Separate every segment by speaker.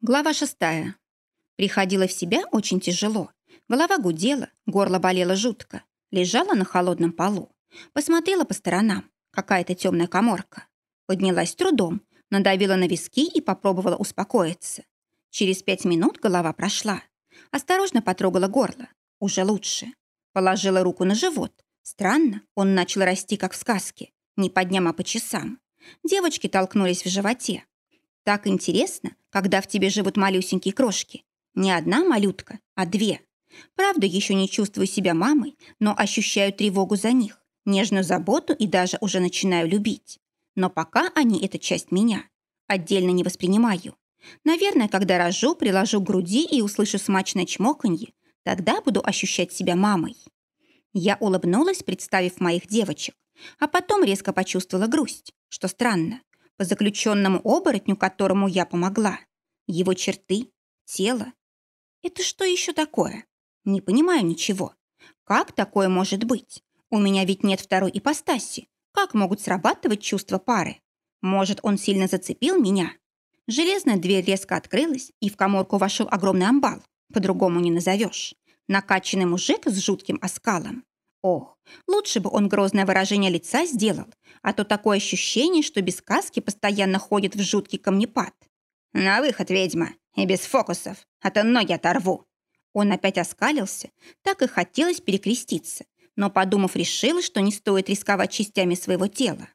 Speaker 1: Глава шестая. Приходила в себя очень тяжело. Голова гудела, горло болело жутко. Лежала на холодном полу. Посмотрела по сторонам. Какая-то темная коморка. Поднялась трудом, надавила на виски и попробовала успокоиться. Через пять минут голова прошла. Осторожно потрогала горло. Уже лучше. Положила руку на живот. Странно, он начал расти, как в сказке. Не по дням, а по часам. Девочки толкнулись в животе. Так интересно, когда в тебе живут малюсенькие крошки. Не одна малютка, а две. Правда, еще не чувствую себя мамой, но ощущаю тревогу за них, нежную заботу и даже уже начинаю любить. Но пока они – это часть меня. Отдельно не воспринимаю. Наверное, когда рожу, приложу к груди и услышу смачное чмоканье, тогда буду ощущать себя мамой. Я улыбнулась, представив моих девочек, а потом резко почувствовала грусть, что странно по заключенному оборотню, которому я помогла. Его черты, тело. Это что еще такое? Не понимаю ничего. Как такое может быть? У меня ведь нет второй ипостаси. Как могут срабатывать чувства пары? Может, он сильно зацепил меня? Железная дверь резко открылась, и в коморку вошел огромный амбал. По-другому не назовешь. Накачанный мужик с жутким оскалом. Ох, лучше бы он грозное выражение лица сделал, а то такое ощущение, что без каски постоянно ходит в жуткий камнепад. «На выход, ведьма, и без фокусов, а то ноги оторву». Он опять оскалился, так и хотелось перекреститься, но, подумав, решила, что не стоит рисковать частями своего тела.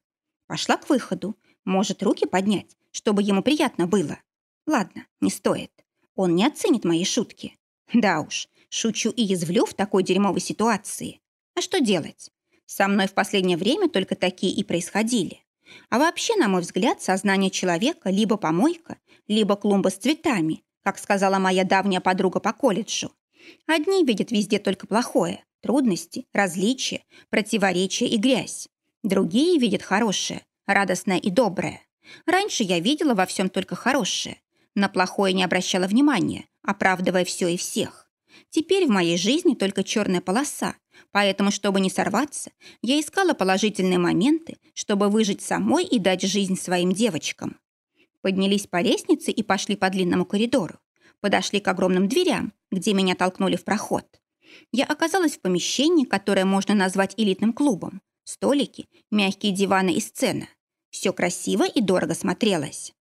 Speaker 1: Пошла к выходу, может, руки поднять, чтобы ему приятно было. Ладно, не стоит. Он не оценит мои шутки. Да уж, шучу и язвлю в такой дерьмовой ситуации. А что делать? Со мной в последнее время только такие и происходили. А вообще, на мой взгляд, сознание человека либо помойка, либо клумба с цветами, как сказала моя давняя подруга по колледжу. Одни видят везде только плохое, трудности, различия, противоречия и грязь. Другие видят хорошее, радостное и доброе. Раньше я видела во всем только хорошее. На плохое не обращала внимания, оправдывая все и всех. Теперь в моей жизни только черная полоса, Поэтому, чтобы не сорваться, я искала положительные моменты, чтобы выжить самой и дать жизнь своим девочкам. Поднялись по лестнице и пошли по длинному коридору. Подошли к огромным дверям, где меня толкнули в проход. Я оказалась в помещении, которое можно назвать элитным клубом. Столики, мягкие диваны и сцена. Все красиво и дорого смотрелось.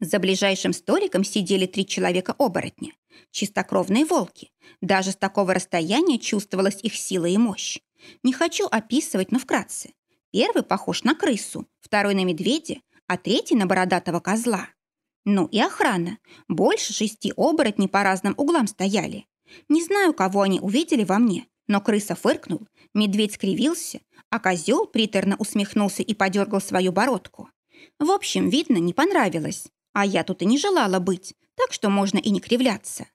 Speaker 1: За ближайшим столиком сидели три человека-оборотня. Чистокровные волки. Даже с такого расстояния чувствовалась их сила и мощь. Не хочу описывать, но вкратце. Первый похож на крысу, второй на медведя, а третий на бородатого козла. Ну и охрана. Больше шести оборотней по разным углам стояли. Не знаю, кого они увидели во мне, но крыса фыркнул, медведь скривился, а козел приторно усмехнулся и подергал свою бородку. В общем, видно, не понравилось. А я тут и не желала быть, так что можно и не кривляться.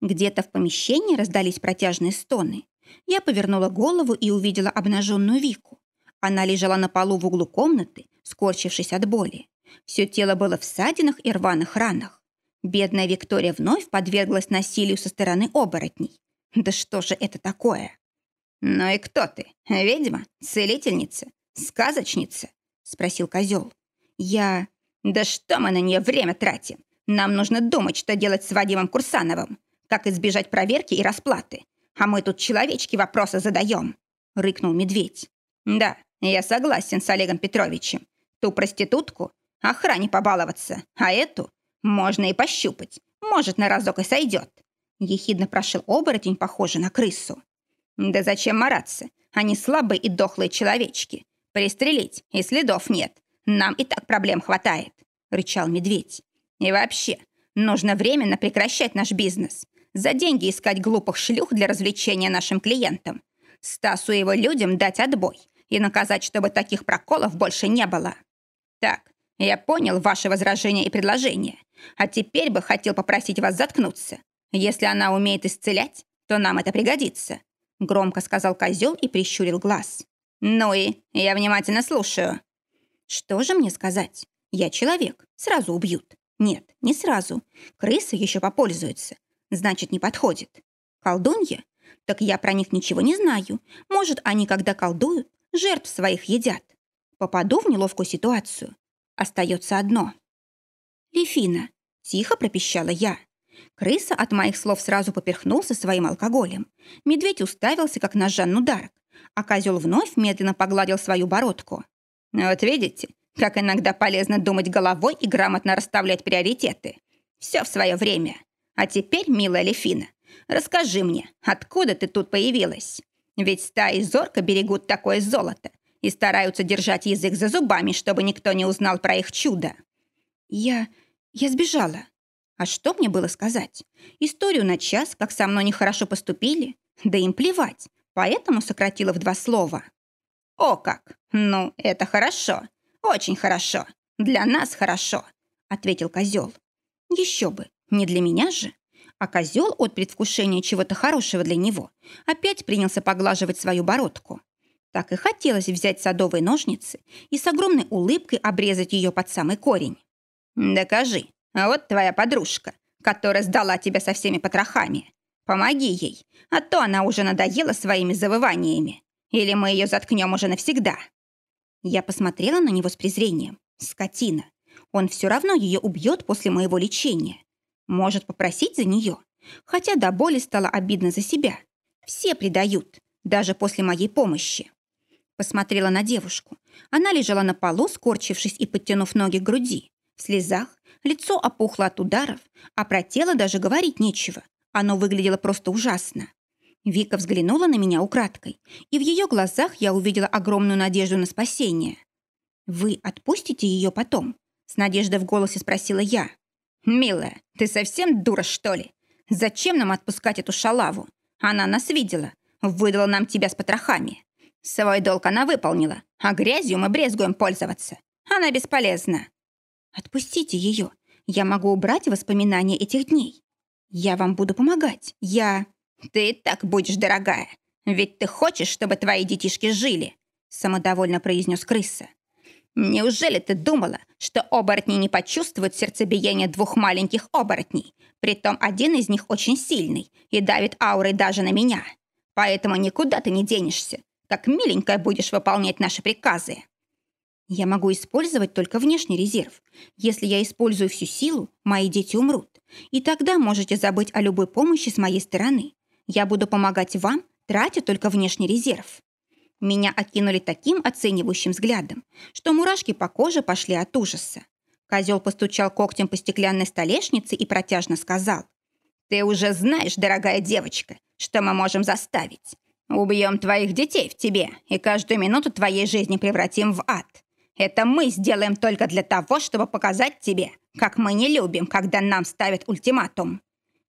Speaker 1: Где-то в помещении раздались протяжные стоны. Я повернула голову и увидела обнаженную Вику. Она лежала на полу в углу комнаты, скорчившись от боли. Все тело было в ссадинах и рваных ранах. Бедная Виктория вновь подверглась насилию со стороны оборотней. Да что же это такое? «Ну и кто ты? Ведьма? Целительница? Сказочница?» — спросил козел. «Я...» «Да что мы на нее время тратим? Нам нужно думать, что делать с Вадимом Курсановым. Как избежать проверки и расплаты. А мы тут человечки вопросы задаем», — рыкнул медведь. «Да, я согласен с Олегом Петровичем. Ту проститутку охране побаловаться, а эту можно и пощупать. Может, на разок и сойдет». Ехидно прошил оборотень, похожий на крысу. «Да зачем мараться? Они слабые и дохлые человечки. Пристрелить, и следов нет. Нам и так проблем хватает», — рычал медведь. «И вообще, нужно временно прекращать наш бизнес. За деньги искать глупых шлюх для развлечения нашим клиентам. Стасу его людям дать отбой и наказать, чтобы таких проколов больше не было. Так, я понял ваши возражения и предложения. А теперь бы хотел попросить вас заткнуться. Если она умеет исцелять, то нам это пригодится», — громко сказал козел и прищурил глаз. «Ну и я внимательно слушаю». «Что же мне сказать? Я человек, сразу убьют. Нет, не сразу. Крысы еще попользуются. Значит, не подходит. Колдунья? Так я про них ничего не знаю. Может, они, когда колдуют, жертв своих едят. Попаду в неловкую ситуацию. Остается одно. Лефина. Тихо пропищала я. Крыса от моих слов сразу поперхнулся своим алкоголем. Медведь уставился, как на Жанну Дарк, а козел вновь медленно погладил свою бородку. «Вот видите, как иногда полезно думать головой и грамотно расставлять приоритеты. Все в свое время. А теперь, милая Лефина, расскажи мне, откуда ты тут появилась? Ведь стаи зорко берегут такое золото и стараются держать язык за зубами, чтобы никто не узнал про их чудо. Я... я сбежала. А что мне было сказать? Историю на час, как со мной нехорошо поступили? Да им плевать, поэтому сократила в два слова. «О как! Ну, это хорошо. Очень хорошо. Для нас хорошо», — ответил козел. «Еще бы, не для меня же». А козел от предвкушения чего-то хорошего для него опять принялся поглаживать свою бородку. Так и хотелось взять садовые ножницы и с огромной улыбкой обрезать ее под самый корень. «Докажи, а вот твоя подружка, которая сдала тебя со всеми потрохами. Помоги ей, а то она уже надоела своими завываниями. Или мы ее заткнем уже навсегда». Я посмотрела на него с презрением. Скотина. Он все равно ее убьет после моего лечения. Может попросить за нее. Хотя до боли стало обидно за себя. Все предают, даже после моей помощи. Посмотрела на девушку. Она лежала на полу, скорчившись и подтянув ноги к груди. В слезах, лицо опухло от ударов, а про тело даже говорить нечего. Оно выглядело просто ужасно. Вика взглянула на меня украдкой, и в ее глазах я увидела огромную надежду на спасение. «Вы отпустите ее потом?» С надеждой в голосе спросила я. «Милая, ты совсем дура, что ли? Зачем нам отпускать эту шалаву? Она нас видела, выдала нам тебя с потрохами. Свой долг она выполнила, а грязью мы брезгуем пользоваться. Она бесполезна. Отпустите ее. Я могу убрать воспоминания этих дней. Я вам буду помогать. Я... Ты так будешь, дорогая. Ведь ты хочешь, чтобы твои детишки жили, самодовольно произнес крыса. Неужели ты думала, что оборотни не почувствуют сердцебиение двух маленьких оборотней? Притом один из них очень сильный и давит аурой даже на меня. Поэтому никуда ты не денешься. Как миленькая будешь выполнять наши приказы. Я могу использовать только внешний резерв. Если я использую всю силу, мои дети умрут. И тогда можете забыть о любой помощи с моей стороны. Я буду помогать вам, тратя только внешний резерв. Меня окинули таким оценивающим взглядом, что мурашки по коже пошли от ужаса. Козел постучал когтем по стеклянной столешнице и протяжно сказал. «Ты уже знаешь, дорогая девочка, что мы можем заставить. Убьем твоих детей в тебе и каждую минуту твоей жизни превратим в ад. Это мы сделаем только для того, чтобы показать тебе, как мы не любим, когда нам ставят ультиматум».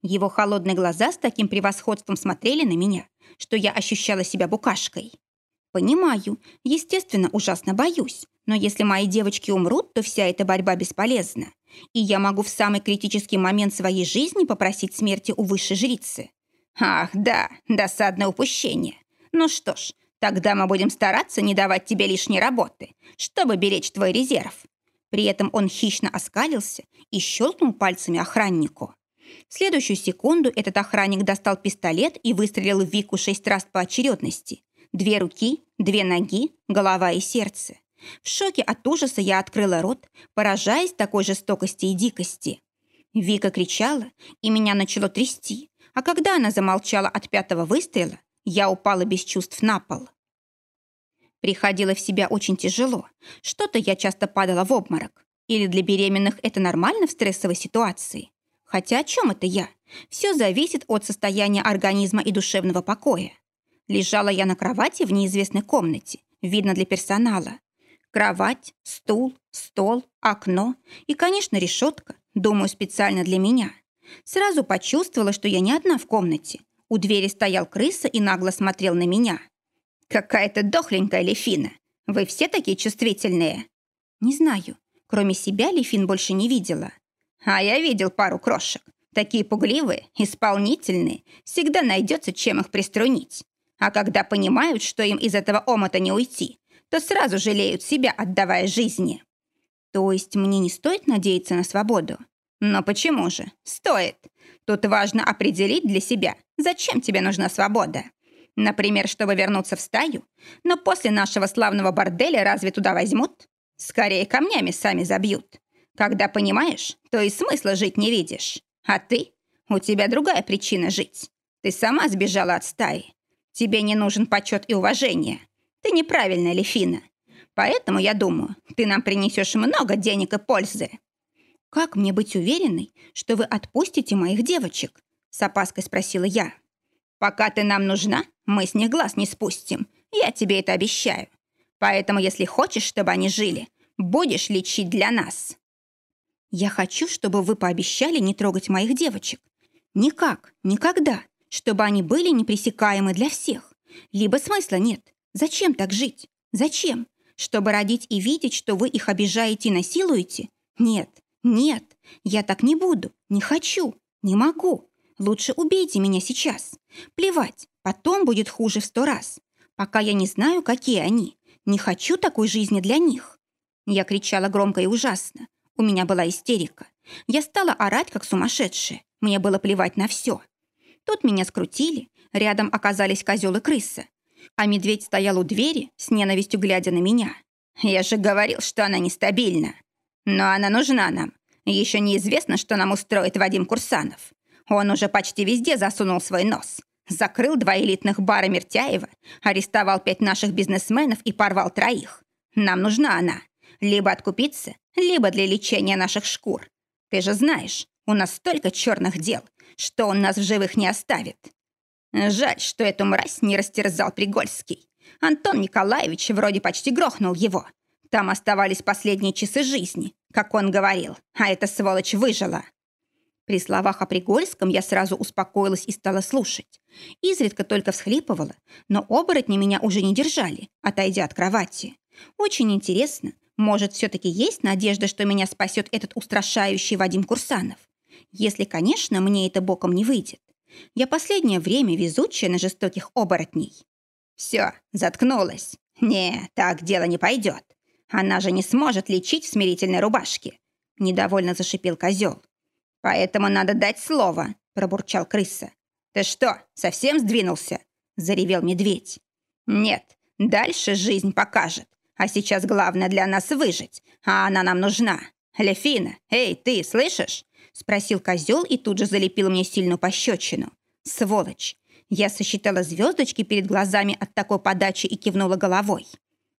Speaker 1: Его холодные глаза с таким превосходством смотрели на меня, что я ощущала себя букашкой. Понимаю, естественно, ужасно боюсь, но если мои девочки умрут, то вся эта борьба бесполезна. И я могу в самый критический момент своей жизни попросить смерти у высшей жрицы. Ах, да, досадное упущение. Ну что ж, тогда мы будем стараться не давать тебе лишней работы, чтобы беречь твой резерв. При этом он хищно оскалился и щелкнул пальцами охраннику. В следующую секунду этот охранник достал пистолет и выстрелил в Вику шесть раз по очередности, Две руки, две ноги, голова и сердце. В шоке от ужаса я открыла рот, поражаясь такой жестокости и дикости. Вика кричала, и меня начало трясти, а когда она замолчала от пятого выстрела, я упала без чувств на пол. Приходила в себя очень тяжело. Что-то я часто падала в обморок. Или для беременных это нормально в стрессовой ситуации? Хотя о чем это я? Все зависит от состояния организма и душевного покоя. Лежала я на кровати в неизвестной комнате, видно для персонала. Кровать, стул, стол, окно и, конечно, решетка, думаю, специально для меня. Сразу почувствовала, что я не одна в комнате. У двери стоял крыса и нагло смотрел на меня. «Какая-то дохленькая Лефина. Вы все такие чувствительные?» «Не знаю. Кроме себя Лефин больше не видела». «А я видел пару крошек. Такие пугливые, исполнительные. Всегда найдется, чем их приструнить. А когда понимают, что им из этого омота не уйти, то сразу жалеют себя, отдавая жизни. То есть мне не стоит надеяться на свободу? Но почему же? Стоит. Тут важно определить для себя, зачем тебе нужна свобода. Например, чтобы вернуться в стаю? Но после нашего славного борделя разве туда возьмут? Скорее камнями сами забьют. Когда понимаешь, то и смысла жить не видишь. А ты? У тебя другая причина жить. Ты сама сбежала от стаи. Тебе не нужен почет и уважение. Ты неправильная, Лефина. Поэтому, я думаю, ты нам принесешь много денег и пользы. Как мне быть уверенной, что вы отпустите моих девочек? С опаской спросила я. Пока ты нам нужна, мы с них глаз не спустим. Я тебе это обещаю. Поэтому, если хочешь, чтобы они жили, будешь лечить для нас. Я хочу, чтобы вы пообещали не трогать моих девочек. Никак, никогда, чтобы они были непресекаемы для всех. Либо смысла нет. Зачем так жить? Зачем? Чтобы родить и видеть, что вы их обижаете и насилуете? Нет, нет, я так не буду, не хочу, не могу. Лучше убейте меня сейчас. Плевать, потом будет хуже в сто раз. Пока я не знаю, какие они. Не хочу такой жизни для них. Я кричала громко и ужасно. У меня была истерика. Я стала орать, как сумасшедшая. Мне было плевать на все. Тут меня скрутили, рядом оказались козел и крыса. А медведь стоял у двери, с ненавистью глядя на меня. Я же говорил, что она нестабильна. Но она нужна нам. Еще неизвестно, что нам устроит Вадим Курсанов. Он уже почти везде засунул свой нос. Закрыл два элитных бара Мертяева, арестовал пять наших бизнесменов и порвал троих. Нам нужна она. Либо откупиться, либо для лечения наших шкур. Ты же знаешь, у нас столько черных дел, что он нас в живых не оставит. Жаль, что эту мразь не растерзал Пригольский. Антон Николаевич вроде почти грохнул его. Там оставались последние часы жизни, как он говорил, а эта сволочь выжила. При словах о Пригольском я сразу успокоилась и стала слушать. Изредка только всхлипывала, но оборотни меня уже не держали, отойдя от кровати. Очень интересно, может, все-таки есть надежда, что меня спасет этот устрашающий Вадим Курсанов? Если, конечно, мне это боком не выйдет. Я последнее время везучая на жестоких оборотней. Все, заткнулась. Не, так дело не пойдет. Она же не сможет лечить в смирительной рубашке. Недовольно зашипел козел. Поэтому надо дать слово, пробурчал крыса. Ты что, совсем сдвинулся? Заревел медведь. Нет, дальше жизнь покажет. А сейчас главное для нас выжить, а она нам нужна. Лефина, эй, ты слышишь? Спросил козел и тут же залепил мне сильную пощечину. Сволочь! Я сосчитала звездочки перед глазами от такой подачи и кивнула головой.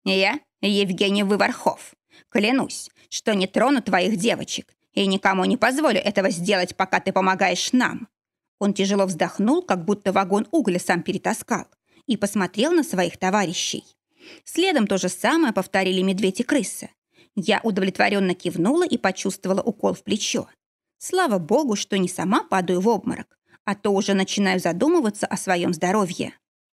Speaker 1: Я Евгений Вывархов. Клянусь, что не трону твоих девочек и никому не позволю этого сделать, пока ты помогаешь нам. Он тяжело вздохнул, как будто вагон угля сам перетаскал, и посмотрел на своих товарищей. Следом то же самое повторили медведь и крыса. Я удовлетворенно кивнула и почувствовала укол в плечо. Слава богу, что не сама падаю в обморок, а то уже начинаю задумываться о своем здоровье.